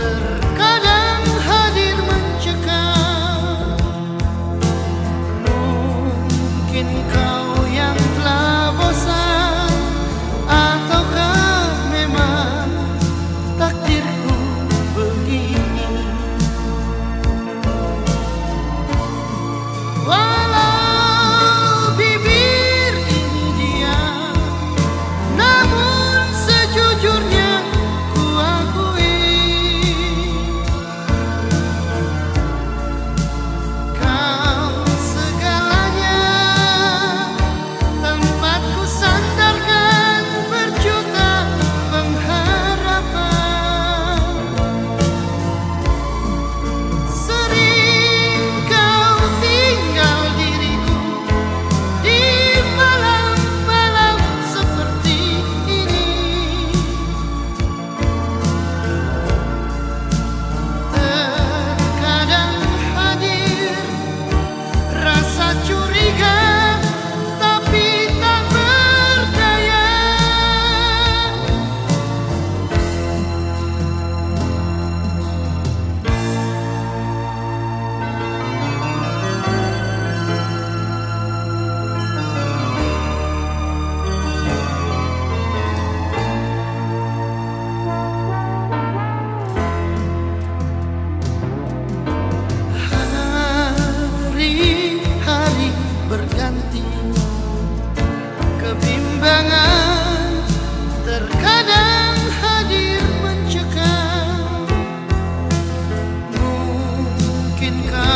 terkadang hadir mencekam. Mungkin kau yang telah bosan terkadang hadir mencekam. Mungkinkah